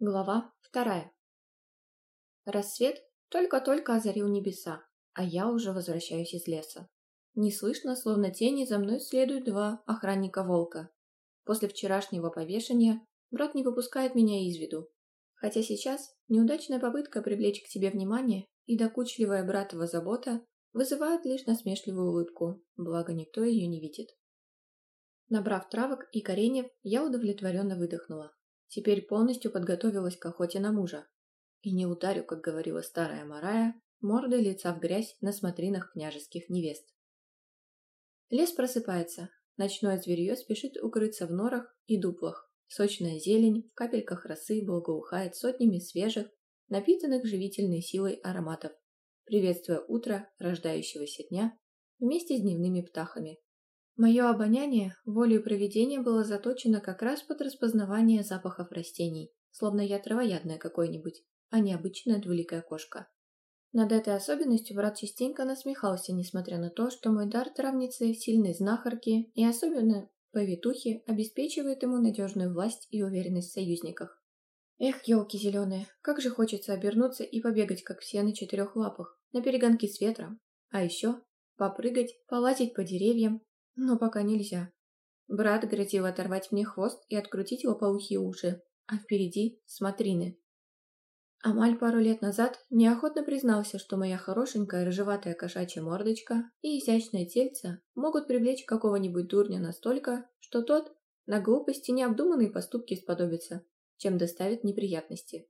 Глава вторая. Рассвет только-только озарил небеса, а я уже возвращаюсь из леса. Неслышно, словно тени, за мной следуют два охранника волка. После вчерашнего повешения брат не выпускает меня из виду. Хотя сейчас неудачная попытка привлечь к себе внимание и докучливая братова забота вызывают лишь насмешливую улыбку, благо никто ее не видит. Набрав травок и кореньев, я удовлетворенно выдохнула. Теперь полностью подготовилась к охоте на мужа. И не ударю, как говорила старая Марая, мордой лица в грязь на смотринах княжеских невест. Лес просыпается. Ночное зверье спешит укрыться в норах и дуплах. Сочная зелень в капельках росы благоухает сотнями свежих, напитанных живительной силой ароматов, приветствуя утро рождающегося дня вместе с дневными птахами, Мое обоняние волею проведения было заточено как раз под распознавание запахов растений, словно я травоядное какое-нибудь, а не обычная двуликая кошка. Над этой особенностью брат частенько насмехался, несмотря на то, что мой дар травницы, сильной знахарки и особенно повитухи обеспечивает ему надежную власть и уверенность в союзниках. Эх, елки зеленые, как же хочется обернуться и побегать, как все на четырех лапах, на перегонки с ветром, а еще попрыгать, полазить по деревьям, но пока нельзя. Брат грозил оторвать мне хвост и открутить его паухи уши, а впереди смотрины. Амаль пару лет назад неохотно признался, что моя хорошенькая рыжеватая кошачья мордочка и изящное тельце могут привлечь какого-нибудь дурня настолько, что тот на глупости необдуманные поступки сподобится, чем доставит неприятности.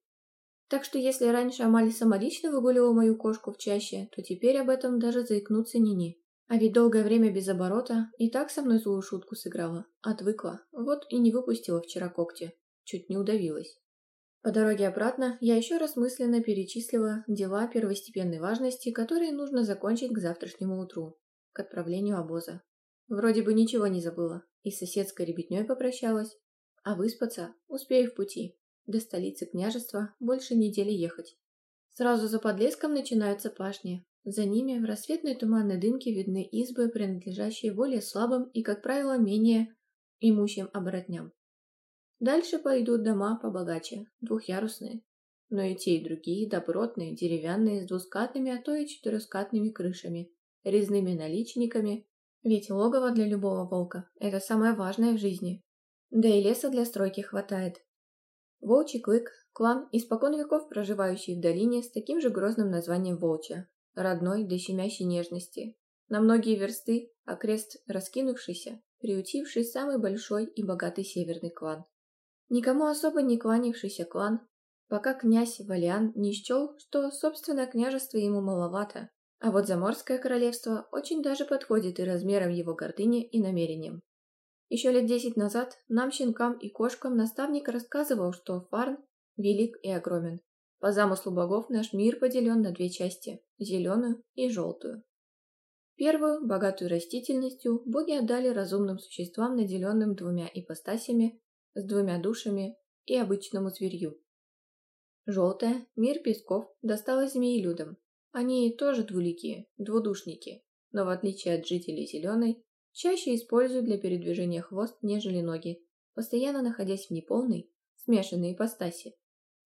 Так что если раньше Амаль самолично выгуливал мою кошку в чаще, то теперь об этом даже заикнуться Нини. А ведь долгое время без оборота и так со мной злую шутку сыграла. Отвыкла, вот и не выпустила вчера когти. Чуть не удавилась. По дороге обратно я еще раз мысленно перечислила дела первостепенной важности, которые нужно закончить к завтрашнему утру, к отправлению обоза. Вроде бы ничего не забыла, и с соседской ребятней попрощалась, а выспаться успею в пути. До столицы княжества больше недели ехать. Сразу за подлеском начинаются пашни, за ними в рассветной туманной дымке видны избы, принадлежащие более слабым и, как правило, менее имущим оборотням. Дальше пойдут дома побогаче, двухъярусные, но и те, и другие добротные, деревянные, с двускатными, а то и четырехскатными крышами, резными наличниками, ведь логово для любого волка – это самое важное в жизни. Да и леса для стройки хватает. Волчий клык – клан, испокон веков проживающий в долине с таким же грозным названием волчья, родной до щемящей нежности, на многие версты окрест раскинувшийся, приютивший самый большой и богатый северный клан. Никому особо не кланившийся клан, пока князь Валиан не счел, что собственное княжество ему маловато, а вот Заморское королевство очень даже подходит и размером его гордыне и намерениям. Еще лет десять назад нам, щенкам и кошкам, наставник рассказывал, что Фарн велик и огромен, по замыслу богов наш мир поделен на две части – зеленую и желтую. Первую, богатую растительностью, боги отдали разумным существам, наделенным двумя ипостасями, с двумя душами и обычному зверью. Желтая, мир песков, досталась змеелюдам. Они тоже двуликие, двудушники, но в отличие от жителей зеленой, чаще используют для передвижения хвост, нежели ноги, постоянно находясь в неполной, смешанной ипостаси.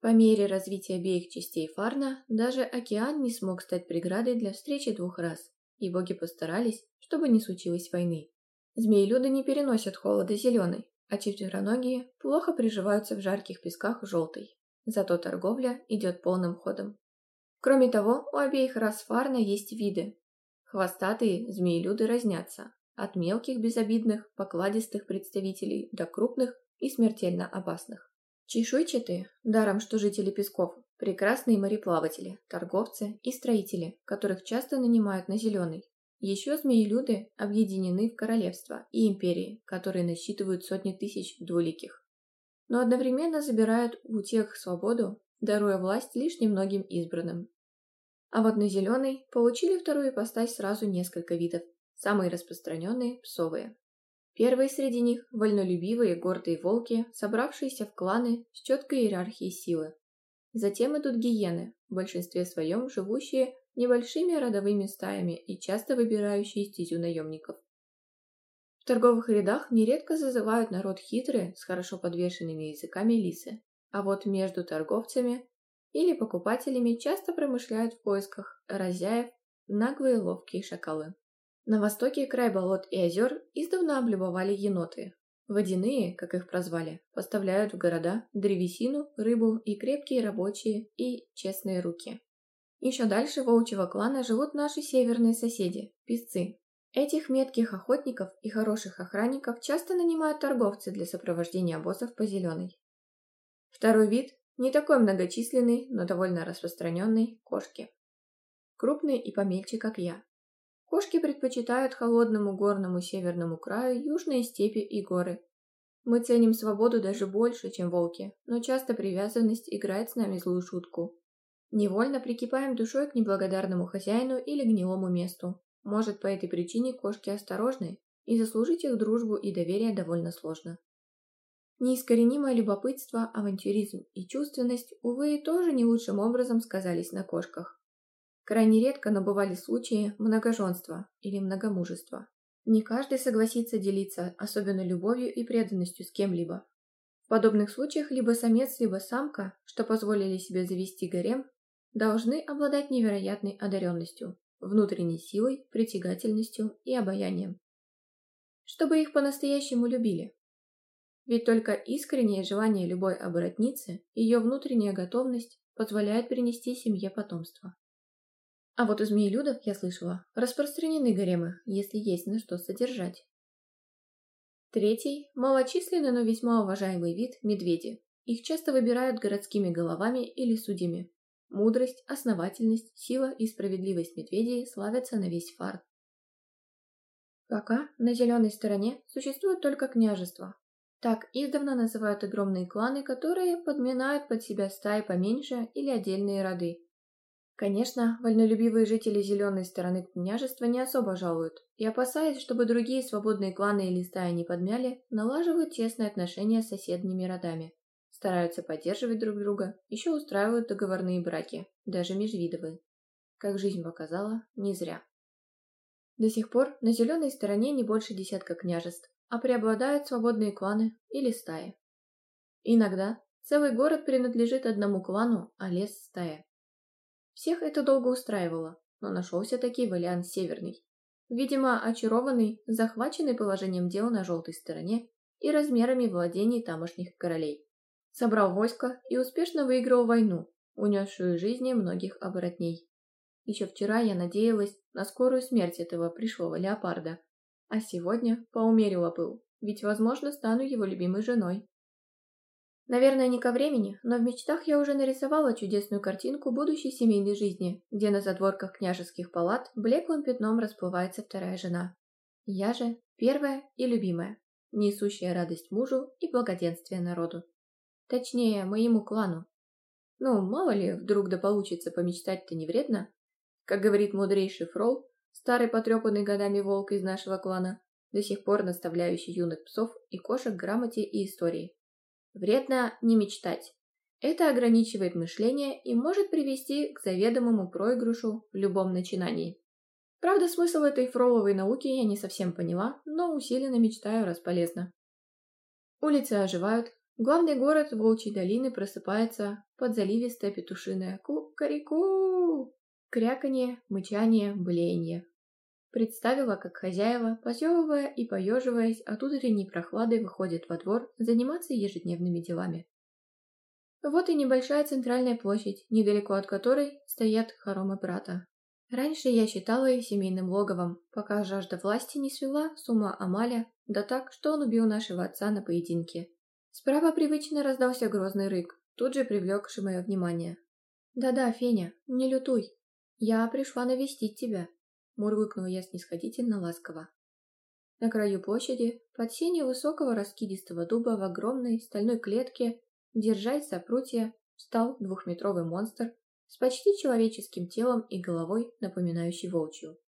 По мере развития обеих частей Фарна, даже океан не смог стать преградой для встречи двух раз, и боги постарались, чтобы не случилось войны. Змеи-люды не переносят холода зеленой, а четвероногие плохо приживаются в жарких песках желтой. Зато торговля идет полным ходом. Кроме того, у обеих рас фарна есть виды. Хвостатые змеи-люды разнятся, от мелких безобидных, покладистых представителей до крупных и смертельно опасных. Чешуйчатые, даром что жители песков, прекрасные мореплаватели, торговцы и строители, которых часто нанимают на зеленый. Еще змеелюды объединены в королевства и империи, которые насчитывают сотни тысяч двуликих. Но одновременно забирают у тех свободу, даруя власть лишь немногим избранным. А вот на зеленый получили вторую ипостась сразу несколько видов, самые распространенные – псовые. Первые среди них – вольнолюбивые гордые волки, собравшиеся в кланы с четкой иерархией силы. Затем идут гиены, в большинстве своем живущие небольшими родовыми стаями и часто выбирающие стезю наемников. В торговых рядах нередко зазывают народ хитрые, с хорошо подвешенными языками лисы, а вот между торговцами или покупателями часто промышляют в поисках разяев наглые ловкие шакалы. На востоке край болот и озер издавна облюбовали еноты. Водяные, как их прозвали, поставляют в города древесину, рыбу и крепкие рабочие и честные руки. Еще дальше волчьего клана живут наши северные соседи – песцы. Этих метких охотников и хороших охранников часто нанимают торговцы для сопровождения обозов по зеленой. Второй вид – не такой многочисленный, но довольно распространенный – кошки. Крупные и помельче, как я, Кошки предпочитают холодному горному северному краю южные степи и горы. Мы ценим свободу даже больше, чем волки, но часто привязанность играет с нами злую шутку. Невольно прикипаем душой к неблагодарному хозяину или гнилому месту. Может, по этой причине кошки осторожны, и заслужить их дружбу и доверие довольно сложно. Неискоренимое любопытство, авантюризм и чувственность, увы, тоже не лучшим образом сказались на кошках. Крайне редко, но бывали случаи многоженства или многомужества. Не каждый согласится делиться, особенно любовью и преданностью с кем-либо. В подобных случаях либо самец, либо самка, что позволили себе завести гарем, должны обладать невероятной одаренностью, внутренней силой, притягательностью и обаянием. Чтобы их по-настоящему любили. Ведь только искреннее желание любой оборотницы, и ее внутренняя готовность позволяет принести семье потомство. А вот у змеелюдов, я слышала, распространены гаремы, если есть на что содержать. Третий – малочисленный, но весьма уважаемый вид – медведи. Их часто выбирают городскими головами или судьями. Мудрость, основательность, сила и справедливость медведей славятся на весь фарт. Пока на зеленой стороне существует только княжество. Так издавна называют огромные кланы, которые подминают под себя стаи поменьше или отдельные роды, Конечно, вольнолюбивые жители зеленой стороны княжества не особо жалуют, и опасаясь, чтобы другие свободные кланы или стаи не подмяли, налаживают тесные отношения с соседними родами, стараются поддерживать друг друга, еще устраивают договорные браки, даже межвидовые. Как жизнь показала, не зря. До сих пор на зеленой стороне не больше десятка княжеств, а преобладают свободные кланы или стаи. Иногда целый город принадлежит одному клану, а лес – стае. Всех это долго устраивало, но нашелся таки Валиан Северный. Видимо, очарованный, захваченный положением дел на желтой стороне и размерами владений тамошних королей. Собрал войско и успешно выиграл войну, унесшую жизни многих оборотней. Еще вчера я надеялась на скорую смерть этого пришлого леопарда, а сегодня поумерила пыл, ведь, возможно, стану его любимой женой. Наверное, не ко времени, но в мечтах я уже нарисовала чудесную картинку будущей семейной жизни, где на задворках княжеских палат блеклым пятном расплывается вторая жена. Я же первая и любимая, несущая радость мужу и благоденствие народу. Точнее, моему клану. Ну, мало ли, вдруг да получится помечтать-то не вредно. Как говорит мудрейший Фрол, старый потрепанный годами волк из нашего клана, до сих пор наставляющий юных псов и кошек грамоте и истории. Вредно не мечтать. Это ограничивает мышление и может привести к заведомому проигрышу в любом начинании. Правда, смысл этой фроловой науки я не совсем поняла, но усиленно мечтаю, раз полезно. Улицы оживают, главный город Волчьей долины просыпается под заливистое петушиное кукареку. Кряканье, мычание, блеяние. Представила, как хозяева, позевывая и поеживаясь от утренней прохлады, выходят во двор заниматься ежедневными делами. Вот и небольшая центральная площадь, недалеко от которой стоят хоромы брата. Раньше я считала их семейным логовом, пока жажда власти не свела с ума Амаля, да так, что он убил нашего отца на поединке. Справа привычно раздался грозный рык, тут же привлекший мое внимание. «Да-да, Феня, не лютуй. Я пришла навестить тебя», Мурлыкнула я снисходительно ласково. На краю площади, под сенью высокого раскидистого дуба в огромной стальной клетке, держась за прутья, встал двухметровый монстр с почти человеческим телом и головой, напоминающей волчью.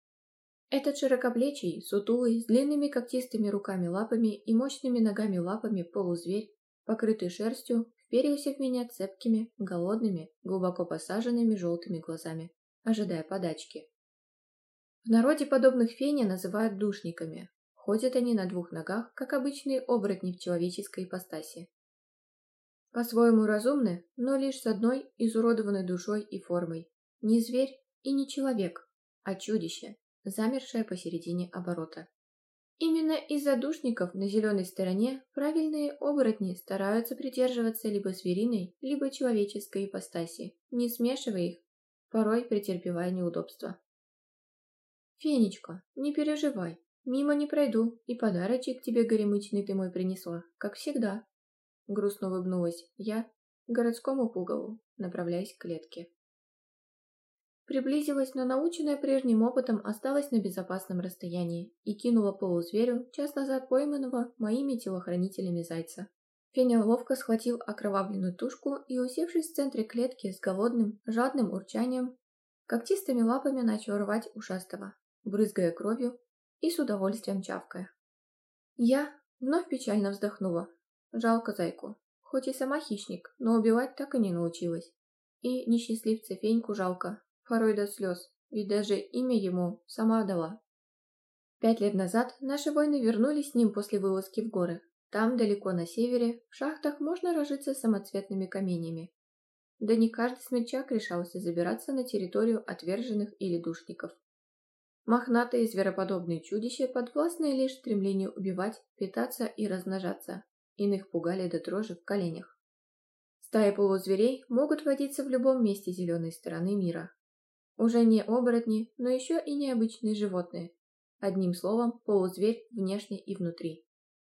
Этот широкоплечий, сутулый, с длинными когтистыми руками-лапами и мощными ногами-лапами полузверь, покрытый шерстью, вперился в меня цепкими, голодными, глубоко посаженными желтыми глазами, ожидая подачки. В народе подобных фене называют душниками. Ходят они на двух ногах, как обычные оборотни в человеческой ипостаси. По-своему разумны, но лишь с одной изуродованной душой и формой. Не зверь и не человек, а чудище, замершее посередине оборота. Именно из-за душников на зеленой стороне правильные оборотни стараются придерживаться либо звериной, либо человеческой ипостаси, не смешивая их, порой претерпевая неудобства. «Фенечка, не переживай, мимо не пройду, и подарочек тебе горемычный ты мой принесла, как всегда». Грустно улыбнулась я к городскому пугалу, направляясь к клетке. Приблизилась, но наученная прежним опытом осталась на безопасном расстоянии и кинула полузверю, час назад пойманного моими телохранителями зайца. Феня ловко схватил окровавленную тушку и, усевшись в центре клетки с голодным, жадным урчанием, когтистыми лапами начал рвать ушастого брызгая кровью и с удовольствием чавкая. Я вновь печально вздохнула. Жалко зайку. Хоть и сама хищник, но убивать так и не научилась. И несчастливца Феньку жалко, порой до слез, ведь даже имя ему сама дала. Пять лет назад наши воины вернулись с ним после вылазки в горы. Там, далеко на севере, в шахтах можно рожиться самоцветными каменями. Да не каждый смельчак решался забираться на территорию отверженных или душников. Мохнатые звероподобные чудища, подвластные лишь стремлению убивать, питаться и размножаться. Иных пугали до дрожи в коленях. Стаи полузверей могут водиться в любом месте зеленой стороны мира. Уже не оборотни, но еще и необычные животные. Одним словом, полузверь внешне и внутри.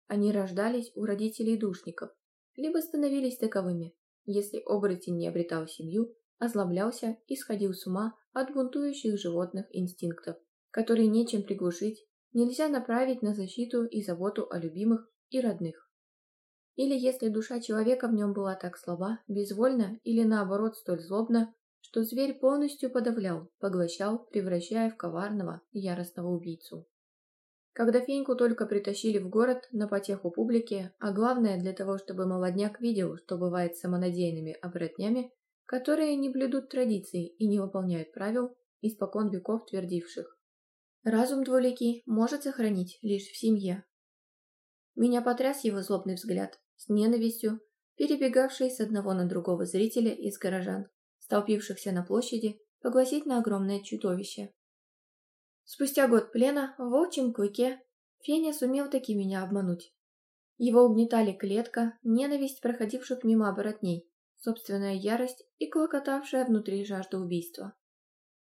Они рождались у родителей душников, либо становились таковыми, если оборотень не обретал семью, озлоблялся и сходил с ума от бунтующих животных инстинктов которые нечем приглушить, нельзя направить на защиту и заботу о любимых и родных. Или если душа человека в нем была так слаба, безвольна или наоборот столь злобна, что зверь полностью подавлял, поглощал, превращая в коварного, яростного убийцу. Когда Феньку только притащили в город на потеху публики, а главное для того, чтобы молодняк видел, что бывает с самонадеянными оборотнями, которые не блюдут традиций и не выполняют правил, испокон веков твердивших Разум двуликий может сохранить лишь в семье. Меня потряс его злобный взгляд, с ненавистью, перебегавший с одного на другого зрителя из горожан, столпившихся на площади, погласить на огромное чудовище. Спустя год плена в волчьем клыке Феня сумел таки меня обмануть. Его угнетали клетка, ненависть проходивших мимо оборотней, собственная ярость и клокотавшая внутри жажда убийства.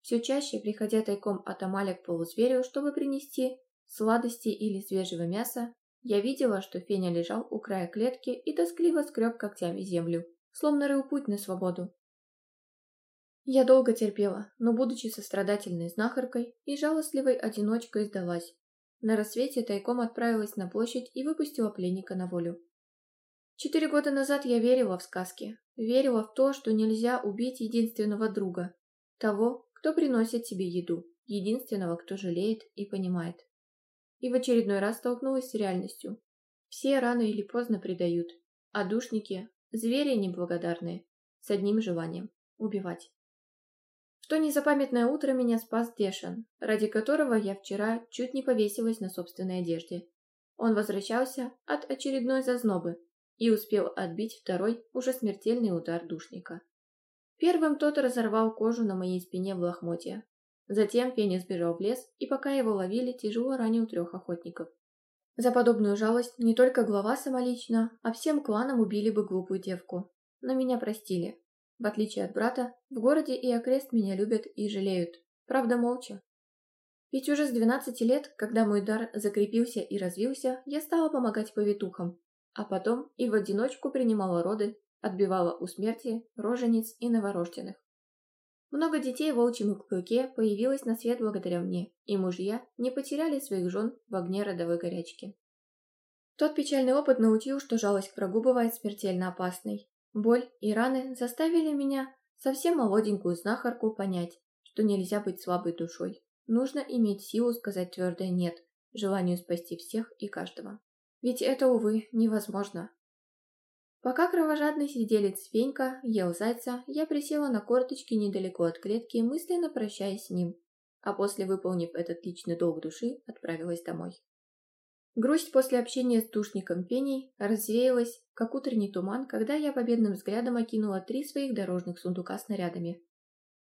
Все чаще, приходя тайком от Амаля к полузверю, чтобы принести сладости или свежего мяса, я видела, что Феня лежал у края клетки и тоскливо скреб когтями землю, словно рыл путь на свободу. Я долго терпела, но, будучи сострадательной знахаркой и жалостливой одиночкой, сдалась. На рассвете тайком отправилась на площадь и выпустила пленника на волю. Четыре года назад я верила в сказки, верила в то, что нельзя убить единственного друга, того, кто приносит тебе еду, единственного, кто жалеет и понимает. И в очередной раз столкнулась с реальностью. Все рано или поздно предают, а душники – звери неблагодарные, с одним желанием – убивать. В то незапамятное утро меня спас Дешан, ради которого я вчера чуть не повесилась на собственной одежде. Он возвращался от очередной зазнобы и успел отбить второй, уже смертельный удар душника. Первым тот разорвал кожу на моей спине в лохмотья. Затем пенис бежал в лес, и пока его ловили, тяжело ранил трех охотников. За подобную жалость не только глава самолично, а всем кланом убили бы глупую девку. Но меня простили. В отличие от брата, в городе и окрест меня любят и жалеют. Правда, молча. Ведь уже с 12 лет, когда мой дар закрепился и развился, я стала помогать повитухам, а потом и в одиночку принимала роды отбивала у смерти рожениц и новорожденных. Много детей в волчьем клыке появилось на свет благодаря мне, и мужья не потеряли своих жен в огне родовой горячки. Тот печальный опыт научил, что жалость к врагу бывает смертельно опасной. Боль и раны заставили меня, совсем молоденькую знахарку, понять, что нельзя быть слабой душой. Нужно иметь силу сказать твердое «нет» желанию спасти всех и каждого. Ведь это, увы, невозможно, Пока кровожадный сиделец Фенька ел зайца, я присела на корточки недалеко от клетки, мысленно прощаясь с ним, а после, выполнив этот личный долг души, отправилась домой. Грусть после общения с душником Пеней развеялась, как утренний туман, когда я победным взглядом окинула три своих дорожных сундука с нарядами.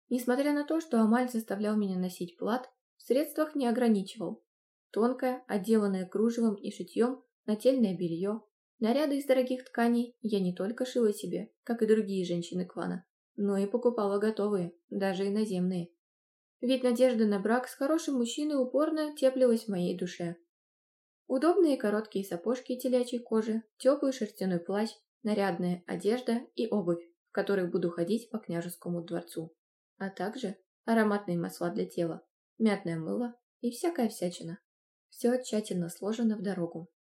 Несмотря на то, что Амаль заставлял меня носить плат, в средствах не ограничивал. Тонкое, отделанное кружевом и шитьем, нательное белье, Наряды из дорогих тканей я не только шила себе, как и другие женщины клана, но и покупала готовые, даже иноземные. Ведь надежда на брак с хорошим мужчиной упорно теплилась в моей душе. Удобные короткие сапожки телячьей кожи, теплый шерстяной плащ, нарядная одежда и обувь, в которых буду ходить по княжескому дворцу. А также ароматные масла для тела, мятное мыло и всякая всячина. Все тщательно сложено в дорогу.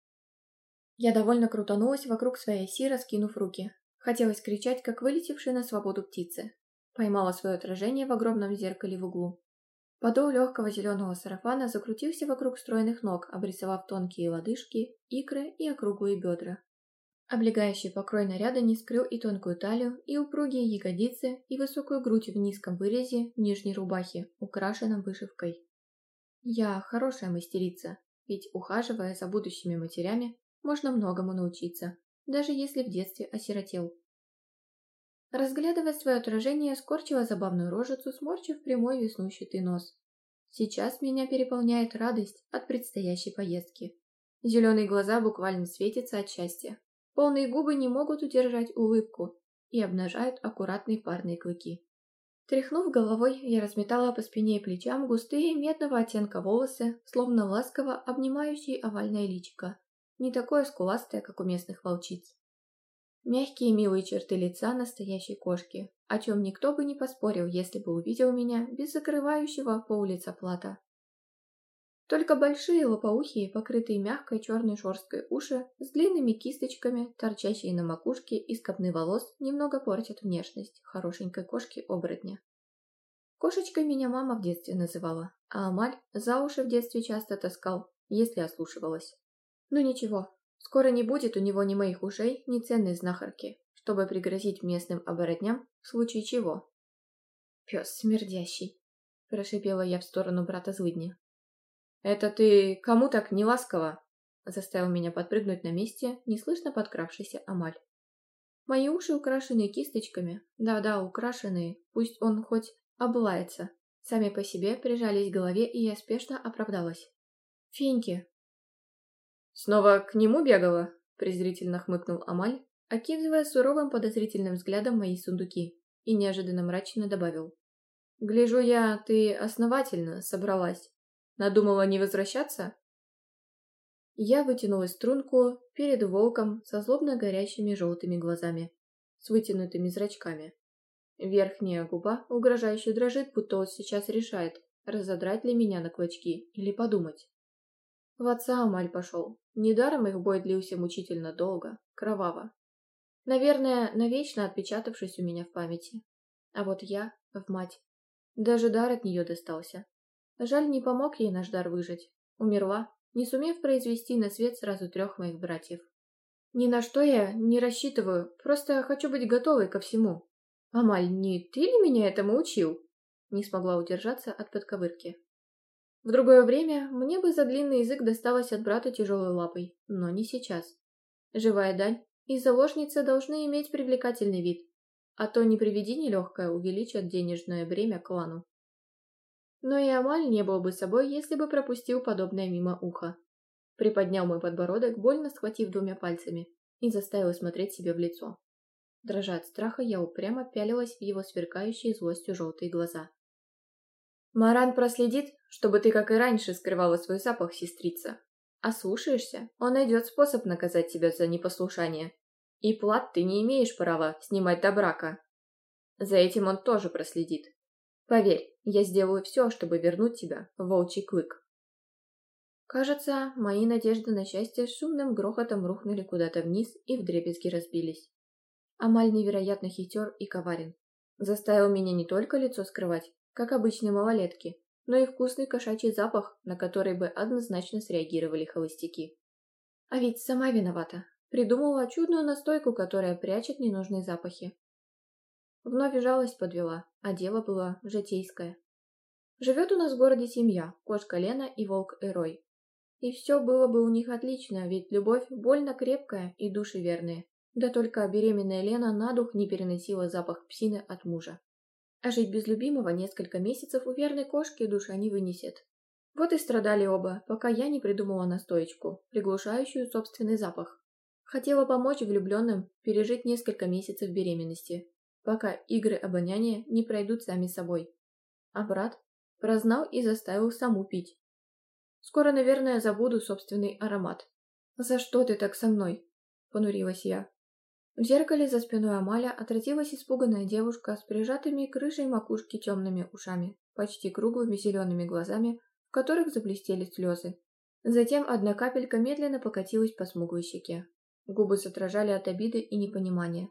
Я довольно крутанулась вокруг своей оси, раскинув руки. Хотелось кричать, как вылетевшие на свободу птицы. Поймала свое отражение в огромном зеркале в углу. Подол легкого зеленого сарафана закрутился вокруг стройных ног, обрисовав тонкие лодыжки, икры и округлые бедра. Облегающий покрой наряда не скрыл и тонкую талию, и упругие ягодицы, и высокую грудь в низком вырезе нижней рубахи, украшенном вышивкой. Я хорошая мастерица, ведь ухаживая за будущими матерями, можно многому научиться, даже если в детстве осиротел. Разглядывая свое отражение, скорчила забавную рожицу, сморчив прямой веснущий нос. Сейчас меня переполняет радость от предстоящей поездки. Зеленые глаза буквально светятся от счастья. Полные губы не могут удержать улыбку и обнажают аккуратные парные клыки. Тряхнув головой, я разметала по спине и плечам густые медного оттенка волосы, словно ласково обнимающие овальное личико не такое скуластое, как у местных волчиц. Мягкие милые черты лица настоящей кошки, о чем никто бы не поспорил, если бы увидел меня без закрывающего по улице плата. Только большие лопоухие, покрытые мягкой черной шерсткой уши, с длинными кисточками, торчащие на макушке и копны волос, немного портят внешность хорошенькой кошки-оборотня. Кошечкой меня мама в детстве называла, а Амаль за уши в детстве часто таскал, если ослушивалась. Но ничего, скоро не будет у него ни моих ушей, ни ценной знахарки, чтобы пригрозить местным оборотням в случае чего. «Пес смердящий!» – прошипела я в сторону брата злыдня. «Это ты кому так не ласково?» – заставил меня подпрыгнуть на месте неслышно подкравшийся Амаль. Мои уши украшены кисточками, да-да, украшенные, пусть он хоть облается, сами по себе прижались к голове, и я спешно оправдалась. «Феньки, «Снова к нему бегала?» – презрительно хмыкнул Амаль, окидывая суровым подозрительным взглядом мои сундуки, и неожиданно мрачно добавил. «Гляжу я, ты основательно собралась. Надумала не возвращаться?» Я вытянула струнку перед волком со злобно горящими желтыми глазами, с вытянутыми зрачками. Верхняя губа угрожающе дрожит, будто сейчас решает, разодрать ли меня на клочки или подумать. В отца Амаль пошел, Недаром их бой длился мучительно долго, кроваво. Наверное, навечно отпечатавшись у меня в памяти. А вот я, в мать. Даже дар от нее достался. Жаль, не помог ей наш дар выжить. Умерла, не сумев произвести на свет сразу трех моих братьев. Ни на что я не рассчитываю, просто хочу быть готовой ко всему. «Амаль, не ты ли меня этому учил?» Не смогла удержаться от подковырки. В другое время мне бы за длинный язык досталось от брата тяжелой лапой, но не сейчас. Живая дань и заложница должны иметь привлекательный вид, а то не приведи нелегкое увеличат денежное бремя клану. Но и Амаль не был бы собой, если бы пропустил подобное мимо уха. Приподнял мой подбородок, больно схватив двумя пальцами, и заставил смотреть себе в лицо. Дрожа от страха, я упрямо пялилась в его сверкающие злостью желтые глаза. Маран проследит, чтобы ты, как и раньше, скрывала свой запах, сестрица. Ослушаешься, он найдет способ наказать тебя за непослушание. И плат ты не имеешь права снимать до брака. За этим он тоже проследит. Поверь, я сделаю все, чтобы вернуть тебя, волчий клык. Кажется, мои надежды на счастье с шумным грохотом рухнули куда-то вниз и вдребезги разбились. Амаль невероятно хитер и коварен. Заставил меня не только лицо скрывать, как обычные малолетки, но и вкусный кошачий запах, на который бы однозначно среагировали холостяки. А ведь сама виновата. Придумала чудную настойку, которая прячет ненужные запахи. Вновь жалость подвела, а дело было житейское. Живет у нас в городе семья, кошка Лена и волк Эрой. И все было бы у них отлично, ведь любовь больно крепкая и души верные. Да только беременная Лена на дух не переносила запах псины от мужа. А жить без любимого несколько месяцев у верной кошки душа не вынесет. Вот и страдали оба, пока я не придумала настоечку, приглушающую собственный запах. Хотела помочь влюбленным пережить несколько месяцев беременности, пока игры обоняния не пройдут сами собой. А брат прознал и заставил саму пить. Скоро, наверное, забуду собственный аромат. «За что ты так со мной?» – понурилась я. В зеркале за спиной Амаля отразилась испуганная девушка с прижатыми крышей макушки темными ушами, почти круглыми зелеными глазами, в которых заблестели слезы. Затем одна капелька медленно покатилась по смуглой щеке. Губы сотражали от обиды и непонимания.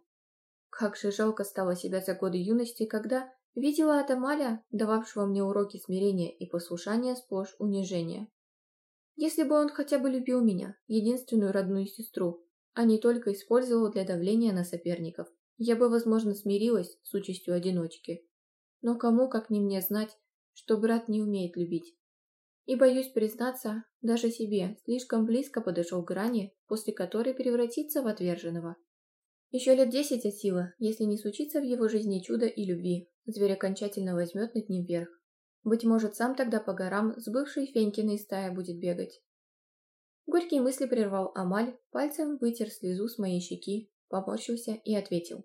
Как же жалко стало себя за годы юности, когда видела от Амаля, дававшего мне уроки смирения и послушания сплошь унижения. Если бы он хотя бы любил меня, единственную родную сестру, а не только использовал для давления на соперников. Я бы, возможно, смирилась с участью одиночки. Но кому, как не мне, знать, что брат не умеет любить. И, боюсь признаться, даже себе слишком близко подошел к грани, после которой превратится в отверженного. Еще лет десять от силы, если не случится в его жизни чудо и любви, зверь окончательно возьмет над ним верх. Быть может, сам тогда по горам с бывшей Фенькиной стая будет бегать. Горькие мысли прервал Амаль, пальцем вытер слезу с моей щеки, поморщился и ответил.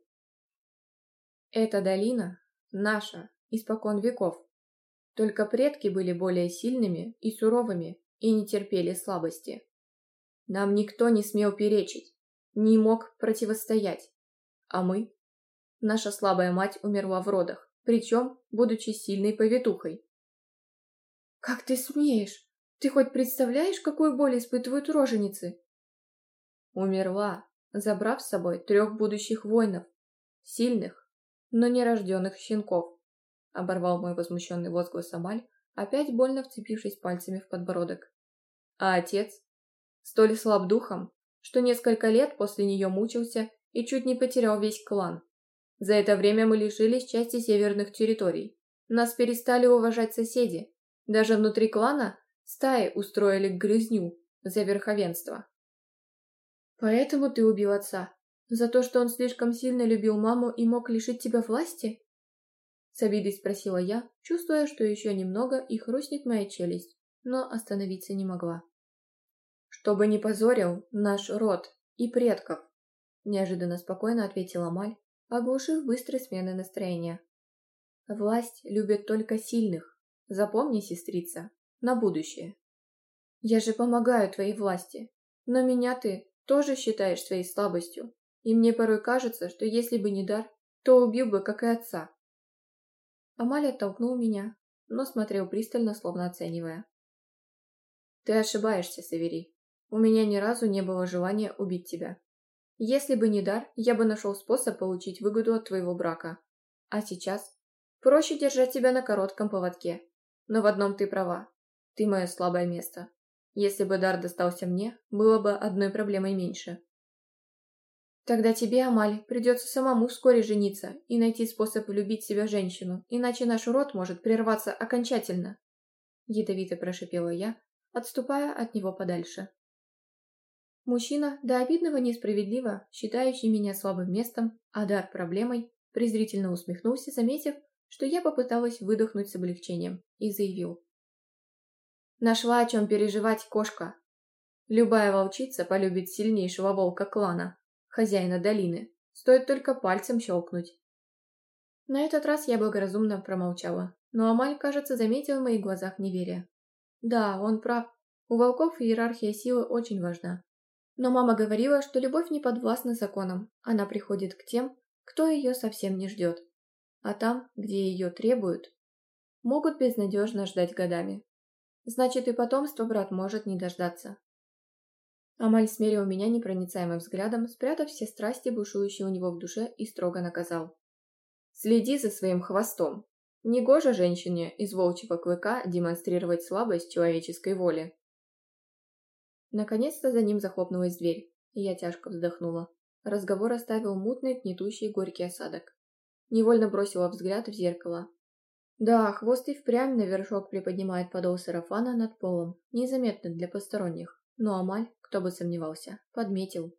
«Эта долина наша, испокон веков. Только предки были более сильными и суровыми и не терпели слабости. Нам никто не смел перечить, не мог противостоять. А мы? Наша слабая мать умерла в родах, причем, будучи сильной повитухой. «Как ты смеешь?» Ты хоть представляешь, какую боль испытывают роженицы? Умерла, забрав с собой трех будущих воинов, сильных, но нерожденных щенков. Оборвал мой возмущенный возглас Амаль, опять больно вцепившись пальцами в подбородок. А отец? Столь слаб духом, что несколько лет после нее мучился и чуть не потерял весь клан. За это время мы лишились части северных территорий. Нас перестали уважать соседи. Даже внутри клана Стаи устроили грызню за верховенство. Поэтому ты убил отца? За то, что он слишком сильно любил маму и мог лишить тебя власти? С обидой спросила я, чувствуя, что еще немного и хрустнет моя челюсть, но остановиться не могла. Чтобы не позорил наш род и предков, неожиданно спокойно ответила Маль, оглушив быстрой смены настроения. Власть любит только сильных. Запомни, сестрица, на будущее. Я же помогаю твоей власти, но меня ты тоже считаешь своей слабостью, и мне порой кажется, что если бы не дар, то убил бы, как и отца. Амалия толкнул меня, но смотрел пристально, словно оценивая. Ты ошибаешься, Савери. У меня ни разу не было желания убить тебя. Если бы не дар, я бы нашел способ получить выгоду от твоего брака. А сейчас проще держать тебя на коротком поводке. Но в одном ты права. Ты мое слабое место. Если бы дар достался мне, было бы одной проблемой меньше. Тогда тебе, Амаль, придется самому вскоре жениться и найти способ любить себя женщину, иначе наш род может прерваться окончательно. Ядовито прошипела я, отступая от него подальше. Мужчина, до обидного несправедливо, считающий меня слабым местом, а дар проблемой, презрительно усмехнулся, заметив, что я попыталась выдохнуть с облегчением, и заявил. Нашла о чем переживать кошка. Любая волчица полюбит сильнейшего волка клана, хозяина долины. Стоит только пальцем щелкнуть. На этот раз я благоразумно промолчала, ну, но Амаль, кажется, заметил в моих глазах неверие. Да, он прав. У волков иерархия силы очень важна. Но мама говорила, что любовь не подвластна законам. Она приходит к тем, кто ее совсем не ждет. А там, где ее требуют, могут безнадежно ждать годами. Значит, и потомство брат может не дождаться. Амаль смерил меня непроницаемым взглядом, спрятав все страсти, бушующие у него в душе, и строго наказал. «Следи за своим хвостом. Негоже женщине из волчьего клыка демонстрировать слабость человеческой воли». Наконец-то за ним захлопнулась дверь, и я тяжко вздохнула. Разговор оставил мутный, гнетущий горький осадок. Невольно бросила взгляд в зеркало, да, хвост и впрямь на вершок приподнимает подол сарафана над полом, незаметно для посторонних. Ну, но Амаль, кто бы сомневался, подметил.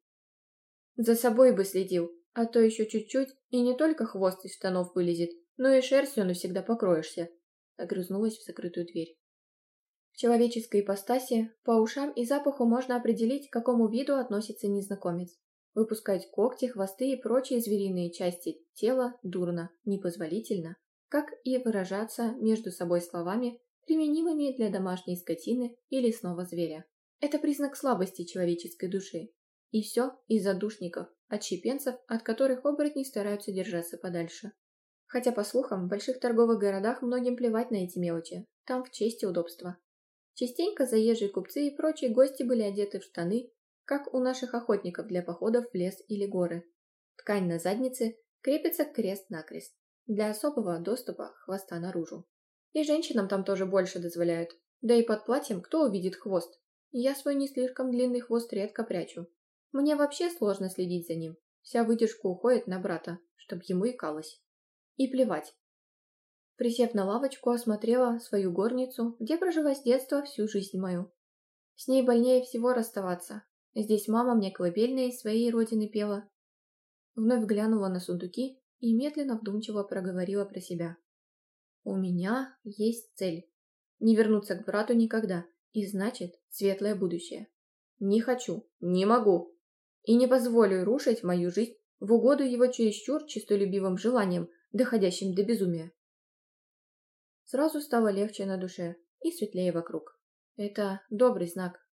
За собой бы следил, а то еще чуть-чуть, и не только хвост из штанов вылезет, но и шерстью навсегда покроешься. Огрызнулась в закрытую дверь. В человеческой ипостаси по ушам и запаху можно определить, к какому виду относится незнакомец. Выпускать когти, хвосты и прочие звериные части тела дурно, непозволительно как и выражаться между собой словами, применимыми для домашней скотины и лесного зверя. Это признак слабости человеческой души. И все из-за душников, отщепенцев, от которых оборотни стараются держаться подальше. Хотя, по слухам, в больших торговых городах многим плевать на эти мелочи, там в честь и удобство. Частенько заезжие купцы и прочие гости были одеты в штаны, как у наших охотников для походов в лес или горы. Ткань на заднице крепится крест-накрест для особого доступа хвоста наружу. И женщинам там тоже больше дозволяют. Да и под платьем кто увидит хвост? Я свой не слишком длинный хвост редко прячу. Мне вообще сложно следить за ним. Вся выдержка уходит на брата, чтобы ему икалось. И плевать. Присев на лавочку, осмотрела свою горницу, где прожила с детства всю жизнь мою. С ней больнее всего расставаться. Здесь мама мне колыбельные своей родины пела. Вновь глянула на сундуки, и медленно вдумчиво проговорила про себя. «У меня есть цель. Не вернуться к брату никогда, и значит, светлое будущее. Не хочу, не могу, и не позволю рушить мою жизнь в угоду его чересчур чистолюбивым желаниям, доходящим до безумия». Сразу стало легче на душе и светлее вокруг. Это добрый знак.